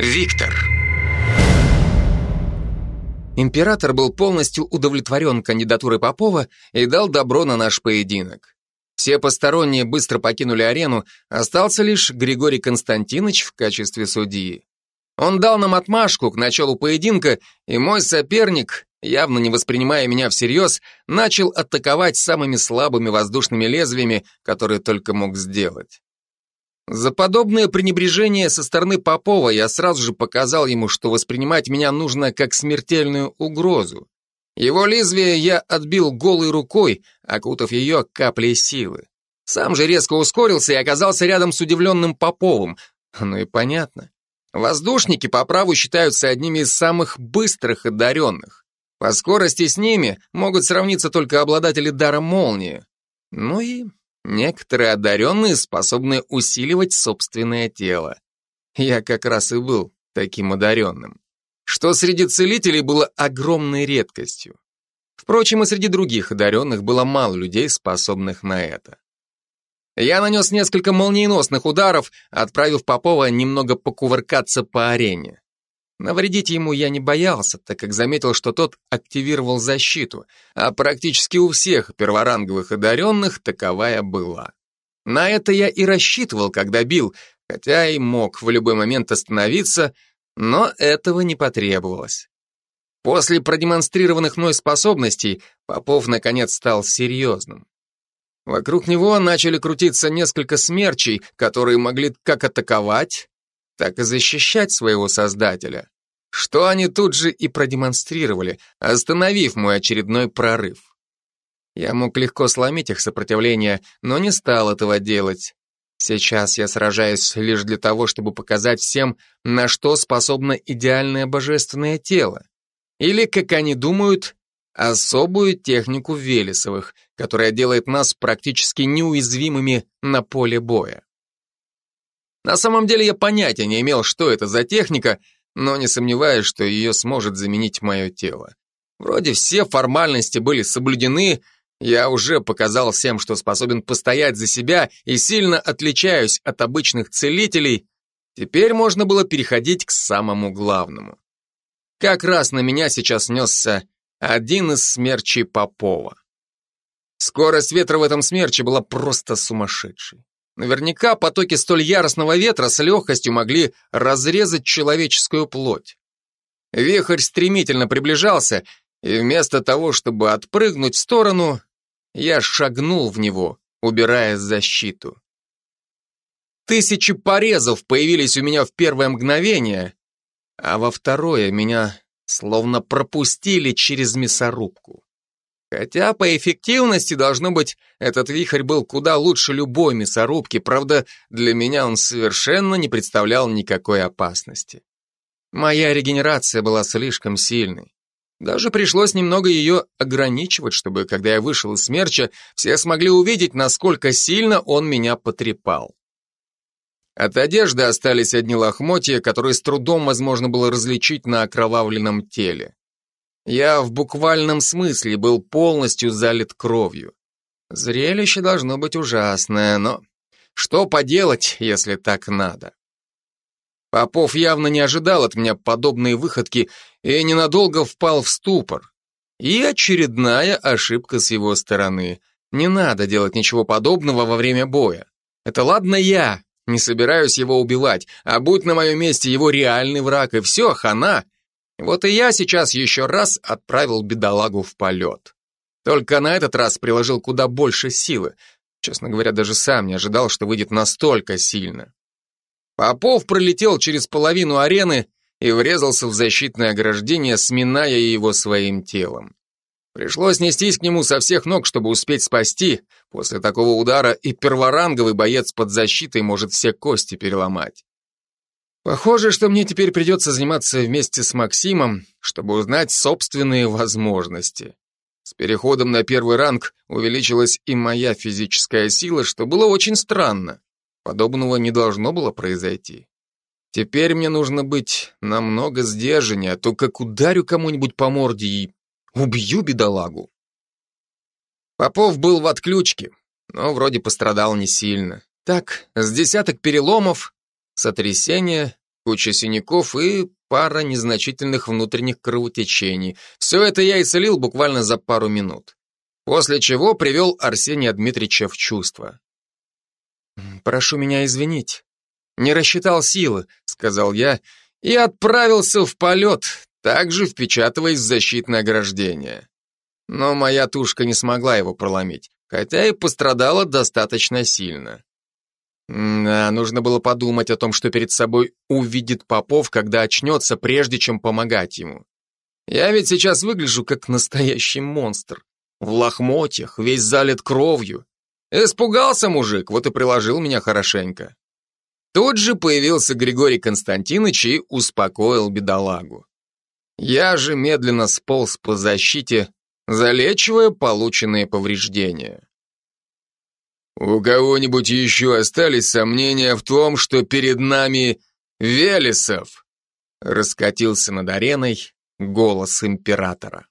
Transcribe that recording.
Виктор. Император был полностью удовлетворен кандидатурой Попова и дал добро на наш поединок. Все посторонние быстро покинули арену, остался лишь Григорий Константинович в качестве судьи. Он дал нам отмашку к началу поединка, и мой соперник, явно не воспринимая меня всерьез, начал атаковать самыми слабыми воздушными лезвиями, которые только мог сделать. За подобное пренебрежение со стороны Попова я сразу же показал ему, что воспринимать меня нужно как смертельную угрозу. Его лезвие я отбил голой рукой, окутав ее каплей силы. Сам же резко ускорился и оказался рядом с удивленным Поповым. Ну и понятно. Воздушники по праву считаются одними из самых быстрых одаренных. По скорости с ними могут сравниться только обладатели дара молнии. Ну и некоторые одаренные способны усиливать собственное тело. Я как раз и был таким одаренным что среди целителей было огромной редкостью. Впрочем, и среди других одаренных было мало людей, способных на это. Я нанес несколько молниеносных ударов, отправив Попова немного покувыркаться по арене. Навредить ему я не боялся, так как заметил, что тот активировал защиту, а практически у всех перворанговых одаренных таковая была. На это я и рассчитывал, когда бил, хотя и мог в любой момент остановиться, но этого не потребовалось. После продемонстрированных мной способностей Попов наконец стал серьезным. Вокруг него начали крутиться несколько смерчей, которые могли как атаковать, так и защищать своего создателя. Что они тут же и продемонстрировали, остановив мой очередной прорыв. Я мог легко сломить их сопротивление, но не стал этого делать. Сейчас я сражаюсь лишь для того, чтобы показать всем, на что способно идеальное божественное тело. Или, как они думают, особую технику Велесовых, которая делает нас практически неуязвимыми на поле боя. На самом деле я понятия не имел, что это за техника, но не сомневаюсь, что ее сможет заменить мое тело. Вроде все формальности были соблюдены, я уже показал всем, что способен постоять за себя и сильно отличаюсь от обычных целителей. Теперь можно было переходить к самому главному. Как раз на меня сейчас несся один из смерчей Попова. Скорость ветра в этом смерче была просто сумасшедшей. Наверняка потоки столь яростного ветра с легкостью могли разрезать человеческую плоть. Вихрь стремительно приближался, и вместо того, чтобы отпрыгнуть в сторону, я шагнул в него, убирая защиту. Тысячи порезов появились у меня в первое мгновение, а во второе меня словно пропустили через мясорубку. Хотя по эффективности, должно быть, этот вихрь был куда лучше любой мясорубки, правда, для меня он совершенно не представлял никакой опасности. Моя регенерация была слишком сильной. Даже пришлось немного ее ограничивать, чтобы, когда я вышел из смерча, все смогли увидеть, насколько сильно он меня потрепал. От одежды остались одни лохмотья, которые с трудом возможно было различить на окровавленном теле. Я в буквальном смысле был полностью залит кровью. Зрелище должно быть ужасное, но что поделать, если так надо? Попов явно не ожидал от меня подобные выходки и ненадолго впал в ступор. И очередная ошибка с его стороны. Не надо делать ничего подобного во время боя. Это ладно я, не собираюсь его убивать, а будь на моем месте его реальный враг, и все, хана. Вот и я сейчас еще раз отправил бедолагу в полет. Только на этот раз приложил куда больше силы. Честно говоря, даже сам не ожидал, что выйдет настолько сильно. Попов пролетел через половину арены и врезался в защитное ограждение, сминая его своим телом. Пришлось нестись к нему со всех ног, чтобы успеть спасти. После такого удара и перворанговый боец под защитой может все кости переломать. Похоже, что мне теперь придется заниматься вместе с Максимом, чтобы узнать собственные возможности. С переходом на первый ранг увеличилась и моя физическая сила, что было очень странно. Подобного не должно было произойти. Теперь мне нужно быть намного сдержаннее, а то как ударю кому-нибудь по морде и убью бедолагу. Попов был в отключке, но вроде пострадал не сильно. Так, с десяток переломов, сотрясение, куча синяков и пара незначительных внутренних кровотечений. Все это я исцелил буквально за пару минут. После чего привел Арсения Дмитриевича в чувство. «Прошу меня извинить. Не рассчитал силы», — сказал я, и отправился в полет, также впечатываясь в защитное ограждение. Но моя тушка не смогла его проломить, хотя и пострадала достаточно сильно. Да, нужно было подумать о том, что перед собой увидит Попов, когда очнется, прежде чем помогать ему. Я ведь сейчас выгляжу как настоящий монстр. В лохмотьях, весь залит кровью. Испугался мужик, вот и приложил меня хорошенько. Тут же появился Григорий Константинович и успокоил бедолагу. Я же медленно сполз по защите, залечивая полученные повреждения. «У кого-нибудь еще остались сомнения в том, что перед нами Велесов?» Раскатился над ареной голос императора.